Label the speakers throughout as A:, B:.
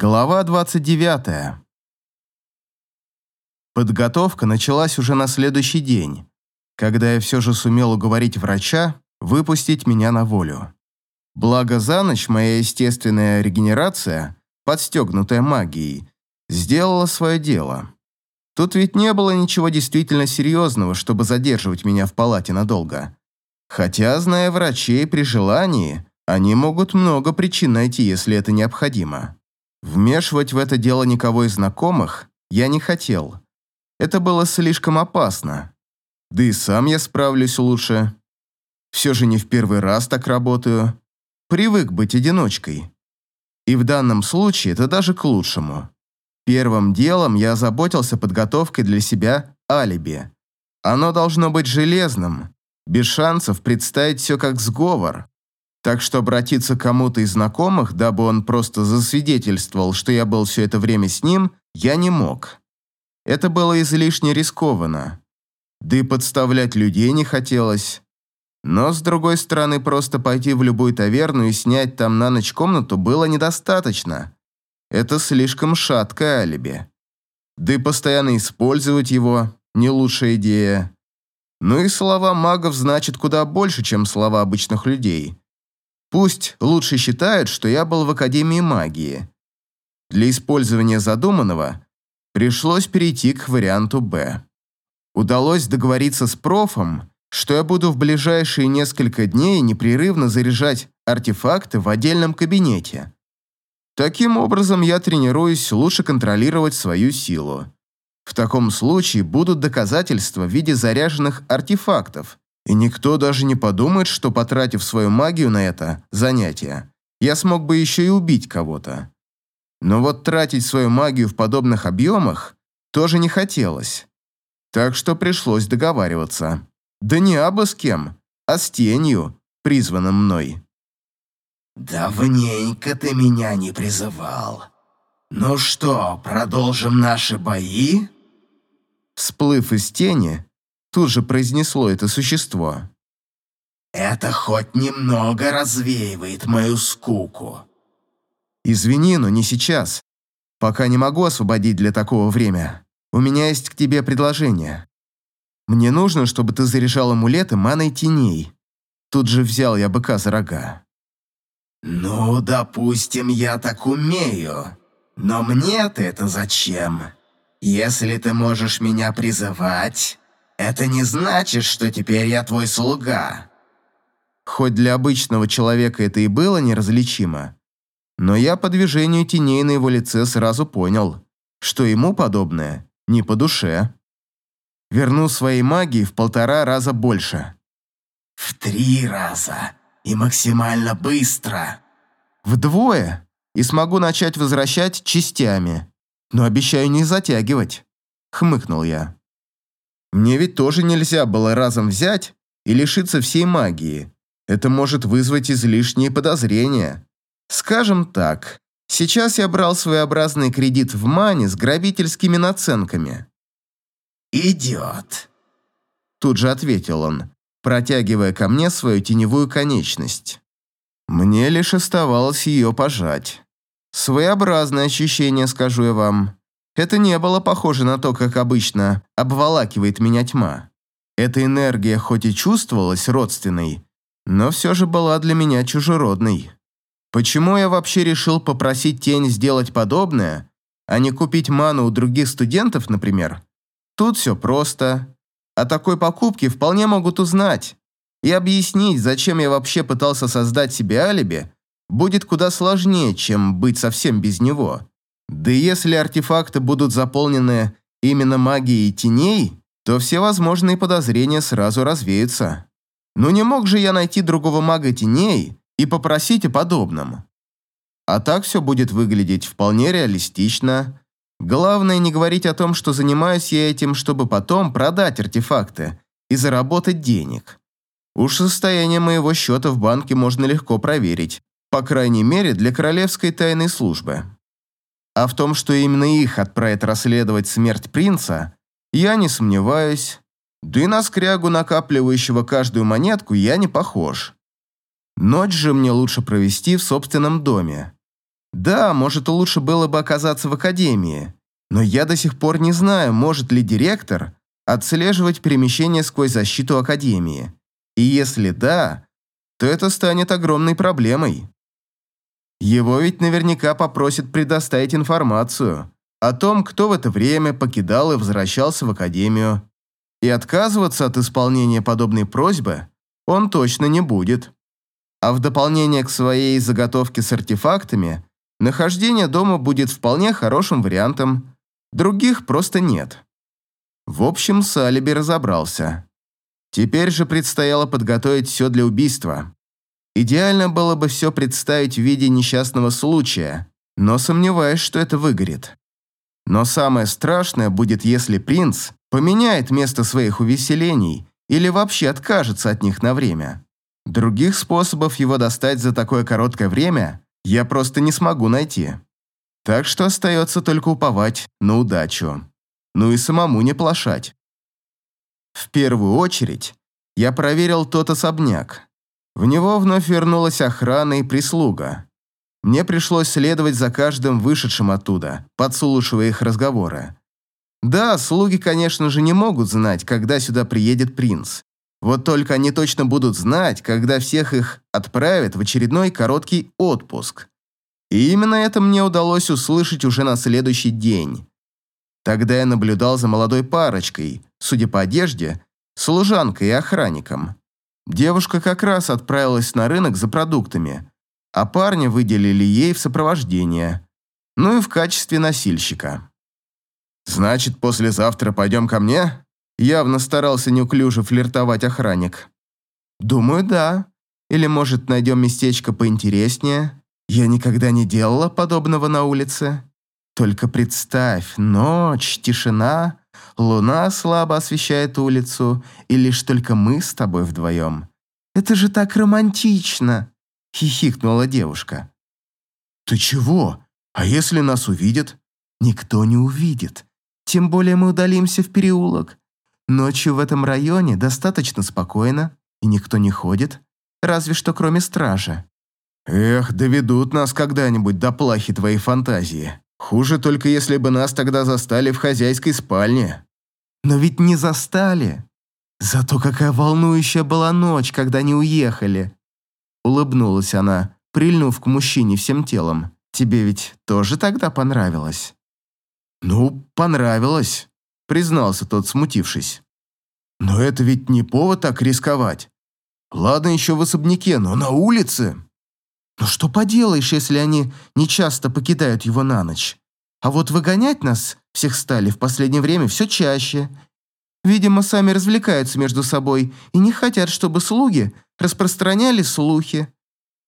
A: Глава 29. Подготовка началась уже на следующий день, когда я все же сумел уговорить врача выпустить меня на волю. Благо за ночь моя естественная регенерация, подстегнутая магией, сделала свое дело. Тут ведь не было ничего действительно серьезного, чтобы задерживать меня в палате надолго. Хотя, зная врачей при желании, они могут много причин найти, если это необходимо. Вмешивать в это дело никого из знакомых я не хотел. Это было слишком опасно. Да и сам я справлюсь лучше. Все же не в первый раз так работаю. Привык быть одиночкой. И в данном случае это даже к лучшему. Первым делом я озаботился подготовкой для себя алиби. Оно должно быть железным, без шансов представить все как сговор. Так что обратиться к кому-то из знакомых, дабы он просто засвидетельствовал, что я был все это время с ним, я не мог. Это было излишне рискованно. Да и подставлять людей не хотелось. Но, с другой стороны, просто пойти в любую таверну и снять там на ночь комнату было недостаточно. Это слишком шаткое алиби. Да и постоянно использовать его – не лучшая идея. Ну и слова магов значат куда больше, чем слова обычных людей. Пусть лучше считают, что я был в Академии магии. Для использования задуманного пришлось перейти к варианту «Б». Удалось договориться с профом, что я буду в ближайшие несколько дней непрерывно заряжать артефакты в отдельном кабинете. Таким образом, я тренируюсь лучше контролировать свою силу. В таком случае будут доказательства в виде заряженных артефактов, и никто даже не подумает, что, потратив свою магию на это занятие, я смог бы еще и убить кого-то. Но вот тратить свою магию в подобных объемах тоже не хотелось. Так что пришлось договариваться. Да не абы с кем, а с тенью, призванным мной.
B: «Давненько ты меня не призывал. Ну что, продолжим наши бои?»
A: Всплыв из тени, Тут же произнесло это существо.
B: «Это хоть немного развеивает мою скуку».
A: «Извини, но не сейчас. Пока не могу освободить для такого время. У меня есть к тебе предложение. Мне нужно, чтобы ты заряжал амулеты маной теней». Тут же взял я быка за рога.
B: «Ну, допустим, я так умею. Но мне-то это зачем? Если ты можешь меня призывать, это не значит, что теперь я твой слуга».
A: Хоть для обычного человека это и было неразличимо, но я по движению теней на его лице сразу понял, что ему подобное не по душе. Верну своей магии в полтора раза больше.
B: «В три раза и максимально быстро».
A: «Вдвое, и смогу начать возвращать частями, но обещаю не затягивать», — хмыкнул я. Мне ведь тоже нельзя было разом взять и лишиться всей магии. Это может вызвать излишние подозрения. Скажем так, сейчас я брал своеобразный кредит в мане с грабительскими наценками.
B: «Идет», – тут же ответил он, протягивая ко мне свою теневую конечность.
A: Мне лишь оставалось ее пожать. Своеобразное ощущение, скажу я вам. Это не было похоже на то, как обычно обволакивает меня тьма. Эта энергия хоть и чувствовалась родственной, но все же была для меня чужеродной. Почему я вообще решил попросить тень сделать подобное, а не купить ману у других студентов, например? Тут все просто. О такой покупке вполне могут узнать. И объяснить, зачем я вообще пытался создать себе алиби, будет куда сложнее, чем быть совсем без него. Да если артефакты будут заполнены именно магией теней, то все возможные подозрения сразу развеются. Но не мог же я найти другого мага теней и попросить о подобном. А так все будет выглядеть вполне реалистично. Главное не говорить о том, что занимаюсь я этим, чтобы потом продать артефакты и заработать денег. Уж состояние моего счета в банке можно легко проверить, по крайней мере для Королевской тайной службы. А в том, что именно их отправят расследовать смерть принца, я не сомневаюсь. Да и на скрягу, накапливающего каждую монетку, я не похож. Ночь же мне лучше провести в собственном доме. Да, может, лучше было бы оказаться в академии, но я до сих пор не знаю, может ли директор отслеживать перемещение сквозь защиту академии. И если да, то это станет огромной проблемой. Его ведь наверняка попросят предоставить информацию о том, кто в это время покидал и возвращался в академию. И отказываться от исполнения подобной просьбы он точно не будет. А в дополнение к своей заготовке с артефактами, нахождение дома будет вполне хорошим вариантом, других просто нет. В общем, с алиби разобрался. Теперь же предстояло подготовить все для убийства. Идеально было бы все представить в виде несчастного случая, но сомневаюсь, что это выгорит. Но самое страшное будет, если принц поменяет место своих увеселений или вообще откажется от них на время. Других способов его достать за такое короткое время я просто не смогу найти. Так что остается только уповать на удачу. Ну и самому не плашать. В первую очередь я проверил тот особняк. В него вновь вернулась охрана и прислуга. Мне пришлось следовать за каждым вышедшим оттуда, подслушивая их разговоры. Да, слуги, конечно же, не могут знать, когда сюда приедет принц. Вот только они точно будут знать, когда всех их отправят в очередной короткий отпуск. И именно это мне удалось услышать уже на следующий день. Тогда я наблюдал за молодой парочкой, судя по одежде, служанкой и охранником. Девушка как раз отправилась на рынок за продуктами, а парня выделили ей в сопровождение, ну и в качестве носильщика. «Значит, послезавтра пойдем ко мне?» Явно старался неуклюже флиртовать охранник. «Думаю, да. Или, может, найдем местечко поинтереснее? Я никогда не делала подобного на улице. Только представь, ночь, тишина, луна слабо освещает улицу, и лишь только мы с тобой вдвоем. Это же так романтично!» — хихикнула девушка. «Ты чего? А если нас увидят?» «Никто не увидит. Тем более мы удалимся в переулок. Ночью в этом районе достаточно спокойно, и никто не ходит, разве что кроме стражи. Эх, доведут нас когда-нибудь до плахи твоей фантазии. Хуже только если бы нас тогда застали в хозяйской спальне. Но ведь не застали. Зато какая волнующая была ночь, когда они уехали. Улыбнулась она, прильнув к мужчине всем телом. Тебе ведь тоже тогда понравилось? «Ну, понравилось», — признался тот, смутившись. «Но это ведь не повод так рисковать. Ладно еще в особняке, но на улице...» «Ну что поделаешь, если они не часто покидают его на ночь? А вот выгонять нас всех стали в последнее время все чаще. Видимо, сами развлекаются между собой и не хотят, чтобы слуги распространяли слухи.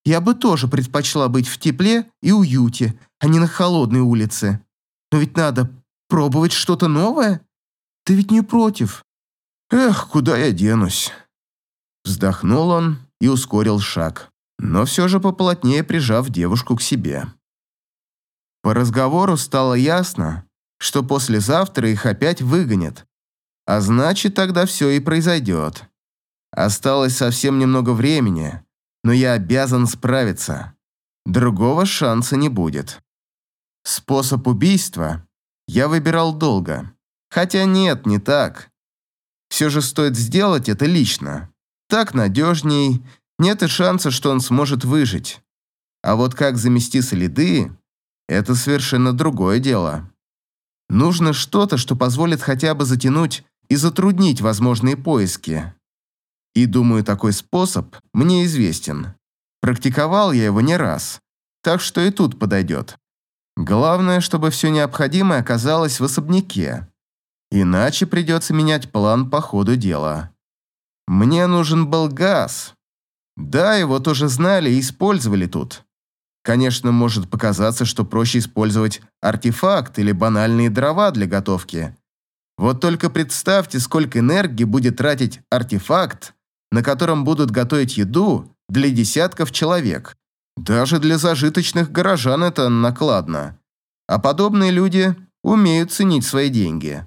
A: Я бы тоже предпочла быть в тепле и уюте, а не на холодной улице. Но ведь надо пробовать что-то новое. Ты ведь не против? Эх, куда я денусь? Вздохнул он и ускорил шаг, но все же поплотнее прижав девушку к себе. По разговору стало ясно, что послезавтра их опять выгонят, а значит, тогда все и произойдет. Осталось совсем немного времени, но я обязан справиться. Другого шанса не будет. Способ убийства я выбирал долго. Хотя нет, не так. Все же стоит сделать это лично. Так надежней, нет и шанса, что он сможет выжить. А вот как замести следы – это совершенно другое дело. Нужно что-то, что позволит хотя бы затянуть и затруднить возможные поиски. И думаю, такой способ мне известен. Практиковал я его не раз, так что и тут подойдет. Главное, чтобы все необходимое оказалось в особняке. Иначе придется менять план по ходу дела. Мне нужен был газ. Да, его тоже знали и использовали тут. Конечно, может показаться, что проще использовать артефакт или банальные дрова для готовки. Вот только представьте, сколько энергии будет тратить артефакт, на котором будут готовить еду для десятков человек. Даже для зажиточных горожан это накладно. А подобные люди умеют ценить свои деньги.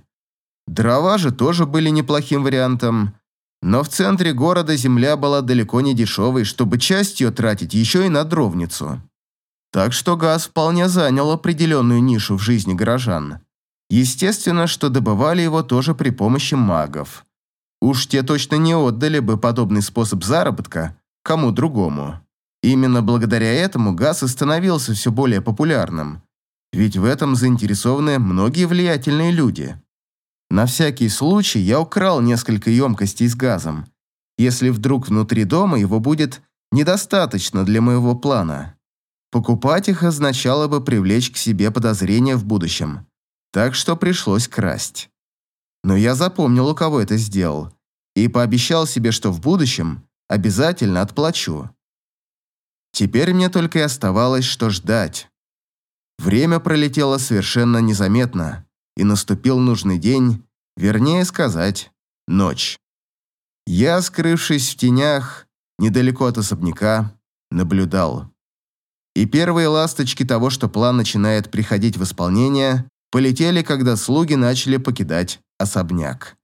A: Дрова же тоже были неплохим вариантом, но в центре города земля была далеко не дешевой, чтобы часть ее тратить еще и на дровницу. Так что газ вполне занял определенную нишу в жизни горожан. Естественно, что добывали его тоже при помощи магов. Уж те точно не отдали бы подобный способ заработка кому другому. Именно благодаря этому газ и становился все более популярным, ведь в этом заинтересованы многие влиятельные люди. На всякий случай я украл несколько емкостей с газом, если вдруг внутри дома его будет недостаточно для моего плана. Покупать их означало бы привлечь к себе подозрения в будущем, так что пришлось красть. Но я запомнил, у кого это сделал, и пообещал себе, что в будущем обязательно отплачу. Теперь мне только и оставалось, что ждать. Время пролетело совершенно незаметно, и наступил нужный день, вернее сказать, ночь. Я, скрывшись в тенях, недалеко от особняка, наблюдал. И первые ласточки того, что план начинает приходить в исполнение, полетели, когда слуги начали покидать особняк.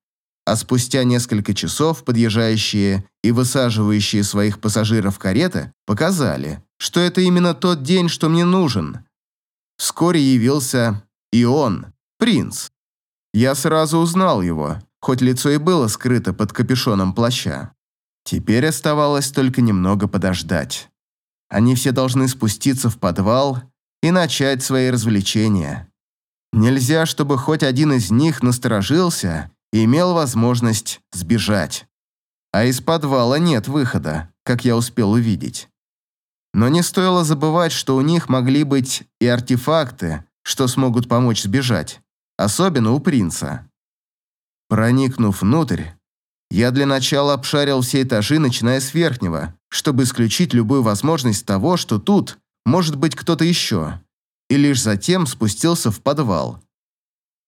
A: А спустя несколько часов подъезжающие и высаживающие своих пассажиров кареты показали, что это именно тот день, что мне нужен. Вскоре явился и он, принц. Я сразу узнал его, хоть лицо и было скрыто под капюшоном плаща. Теперь оставалось только немного подождать. Они все должны спуститься в подвал и начать свои развлечения. Нельзя, чтобы хоть один из них насторожился и имел возможность сбежать. А из подвала нет выхода, как я успел увидеть. Но не стоило забывать, что у них могли быть и артефакты, что смогут помочь сбежать, особенно у принца. Проникнув внутрь, я для начала обшарил все этажи, начиная с верхнего, чтобы исключить любую возможность того, что тут может быть кто-то еще, и лишь затем спустился в подвал.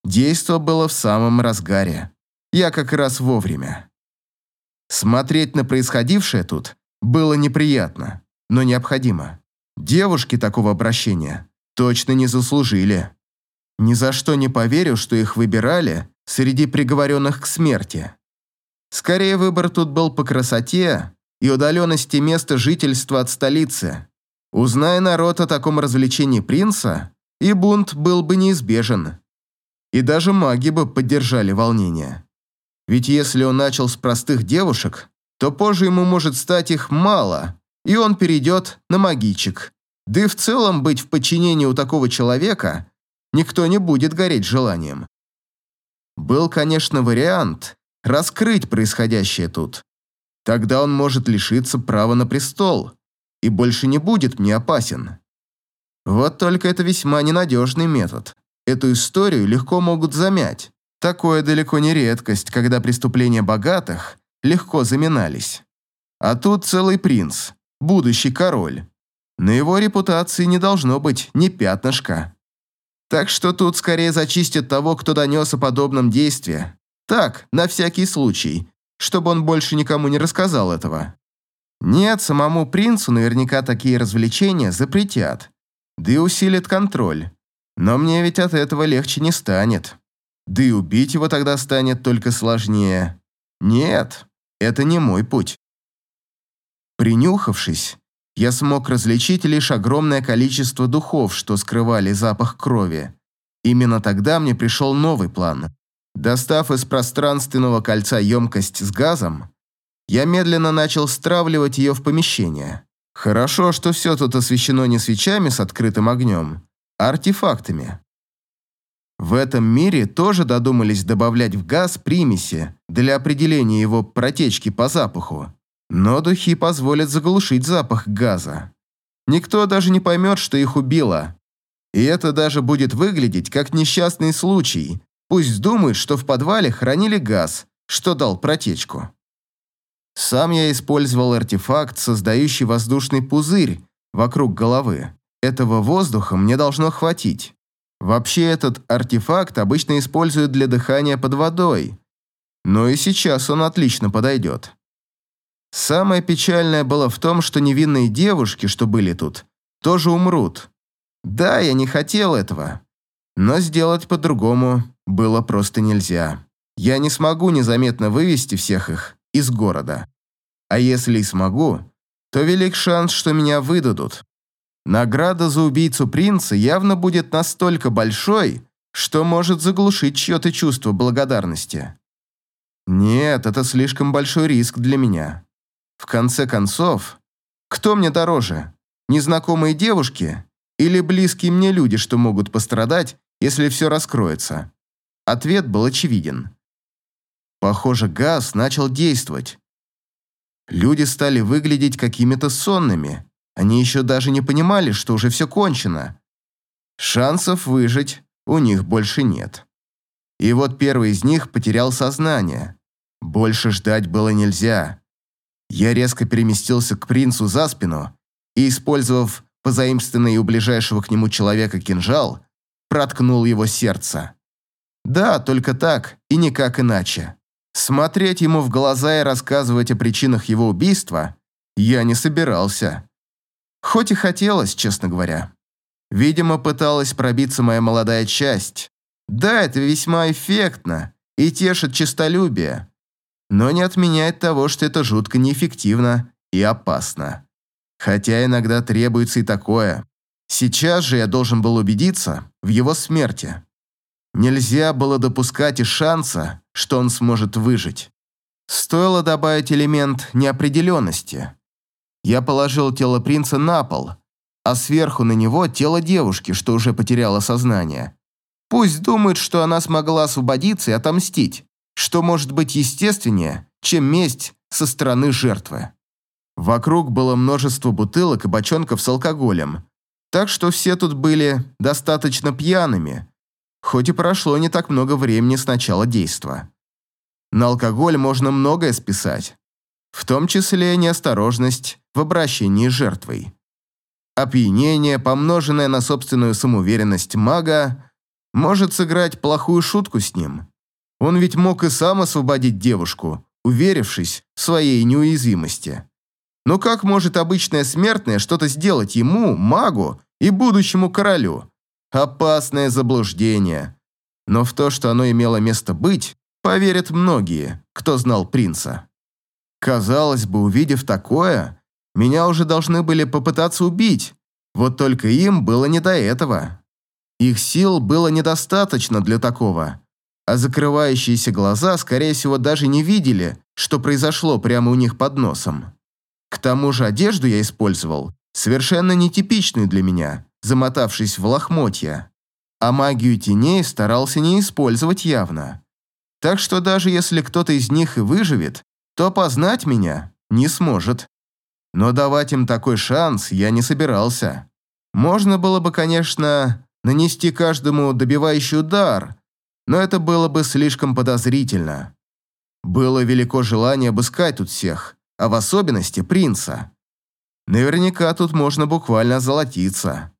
A: Действо было в самом разгаре. Я как раз вовремя. Смотреть на происходившее тут было неприятно, но необходимо. Девушки такого обращения точно не заслужили. Ни за что не поверю, что их выбирали среди приговоренных к смерти. Скорее, выбор тут был по красоте и удаленности места жительства от столицы. Узная народ о таком развлечении принца, и бунт был бы неизбежен. И даже маги бы поддержали волнение. Ведь если он начал с простых девушек, то позже ему может стать их мало, и он перейдет на магичек. Да и в целом быть в подчинении у такого человека никто не будет гореть желанием. Был, конечно, вариант раскрыть происходящее тут. Тогда он может лишиться права на престол и больше не будет мне опасен. Вот только это весьма ненадежный метод. Эту историю легко могут замять. Такое далеко не редкость, когда преступления богатых легко заминались. А тут целый принц, будущий король. На его репутации не должно быть ни пятнышка. Так что тут скорее зачистят того, кто донес о подобном действии. Так, на всякий случай, чтобы он больше никому не рассказал этого. Нет, самому принцу наверняка такие развлечения запретят. Да и усилят контроль. Но мне ведь от этого легче не станет. Да и убить его тогда станет только сложнее. Нет, это не мой путь. Принюхавшись, я смог различить лишь огромное количество духов, что скрывали запах крови. Именно тогда мне пришел новый план. Достав из пространственного кольца емкость с газом, я медленно начал стравливать ее в помещение. Хорошо, что все тут освещено не свечами с открытым огнем, а артефактами. В этом мире тоже додумались добавлять в газ примеси для определения его протечки по запаху. Но духи позволят заглушить запах газа. Никто даже не поймет, что их убило. И это даже будет выглядеть как несчастный случай. Пусть думают, что в подвале хранили газ, что дал протечку. Сам я использовал артефакт, создающий воздушный пузырь вокруг головы. Этого воздуха мне должно хватить. Вообще этот артефакт обычно используют для дыхания под водой. Но и сейчас он отлично подойдет. Самое печальное было в том, что невинные девушки, что были тут, тоже умрут. Да, я не хотел этого, но сделать по-другому было просто нельзя. Я не смогу незаметно вывести всех их из города. А если и смогу, то велик шанс, что меня выдадут. Награда за убийцу принца явно будет настолько большой, что может заглушить чье-то чувство благодарности. Нет, это слишком большой риск для меня. В конце концов, кто мне дороже? Незнакомые девушки или близкие мне люди, что могут пострадать, если все раскроется? Ответ был очевиден. Похоже, газ начал действовать. Люди стали выглядеть какими-то сонными. Они еще даже не понимали, что уже все кончено. Шансов выжить у них больше нет. И вот первый из них потерял сознание. Больше ждать было нельзя. Я резко переместился к принцу за спину и, использовав позаимствованный у ближайшего к нему человека кинжал, проткнул его сердце. Да, только так и никак иначе. Смотреть ему в глаза и рассказывать о причинах его убийства я не собирался. Хоть и хотелось, честно говоря. Видимо, пыталась пробиться моя молодая часть. Да, это весьма эффектно и тешит честолюбие, но не отменяет того, что это жутко неэффективно и опасно. Хотя иногда требуется и такое. Сейчас же я должен был убедиться в его смерти. Нельзя было допускать и шанса, что он сможет выжить. Стоило добавить элемент неопределенности. Я положил тело принца на пол, а сверху на него тело девушки, что уже потеряла сознание. Пусть думает, что она смогла освободиться и отомстить, что может быть естественнее, чем месть со стороны жертвы. Вокруг было множество бутылок и бочонков с алкоголем, так что все тут были достаточно пьяными, хоть и прошло не так много времени с начала действа. На алкоголь можно многое списать, в том числе неосторожность в обращении с жертвой. Опьянение, помноженное на собственную самоуверенность мага, может сыграть плохую шутку с ним. Он ведь мог и сам освободить девушку, уверившись в своей неуязвимости. Но как может обычная смертная что-то сделать ему, магу и будущему королю? Опасное заблуждение. Но в то, что оно имело место быть, поверят многие, кто знал принца. Казалось бы, увидев такое, меня уже должны были попытаться убить, вот только им было не до этого. Их сил было недостаточно для такого, а закрывающиеся глаза, скорее всего, даже не видели, что произошло прямо у них под носом. К тому же одежду я использовал, совершенно нетипичную для меня, замотавшись в лохмотья. А магию теней старался не использовать явно. Так что даже если кто-то из них и выживет, то опознать меня не сможет. Но давать им такой шанс я не собирался. Можно было бы, конечно, нанести каждому добивающий удар, но это было бы слишком подозрительно. Было велико желание обыскать тут всех, а в особенности принца. Наверняка тут можно буквально золотиться.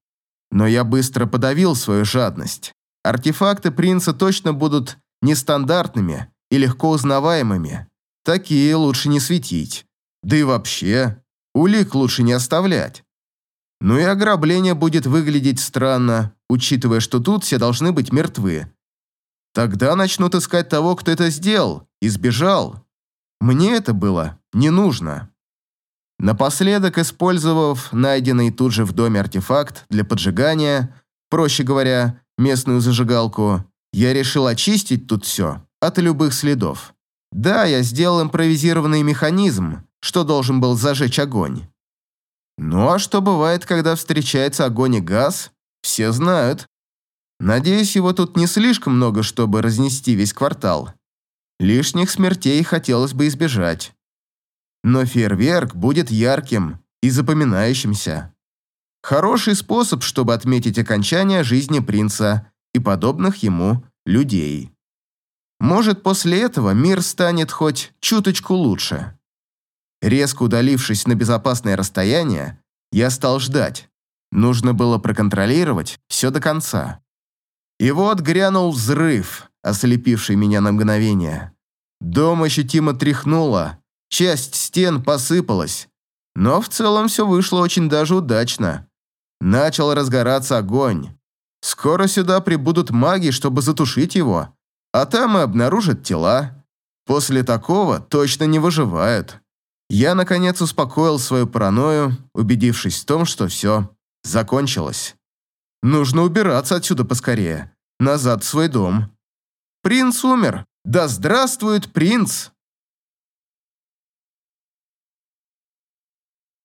A: Но я быстро подавил свою жадность. Артефакты принца точно будут нестандартными и легко узнаваемыми. Такие лучше не светить. Да и вообще, улик лучше не оставлять. Ну и ограбление будет выглядеть странно, учитывая, что тут все должны быть мертвы. Тогда начнут искать того, кто это сделал и сбежал. Мне это было не нужно. Напоследок, использовав найденный тут же в доме артефакт для поджигания, проще говоря, местную зажигалку, я решил очистить тут все от любых следов. Да, я сделал импровизированный механизм, что должен был зажечь огонь. Ну а что бывает, когда встречается огонь и газ, все знают. Надеюсь, его тут не слишком много, чтобы разнести весь квартал. Лишних смертей хотелось бы избежать. Но фейерверк будет ярким и запоминающимся. Хороший способ, чтобы отметить окончание жизни принца и подобных ему людей. Может, после этого мир станет хоть чуточку лучше. Резко удалившись на безопасное расстояние, я стал ждать. Нужно было проконтролировать все до конца. И вот грянул взрыв, ослепивший меня на мгновение. Дом ощутимо тряхнуло, часть стен посыпалась, но в целом все вышло очень даже удачно. Начал разгораться огонь. Скоро сюда прибудут маги, чтобы затушить его, а там и обнаружат тела. После такого точно не выживают. Я, наконец, успокоил свою паранойю, убедившись в том, что все закончилась. Нужно убираться отсюда поскорее, назад в свой дом. Принц умер. Да здравствует принц!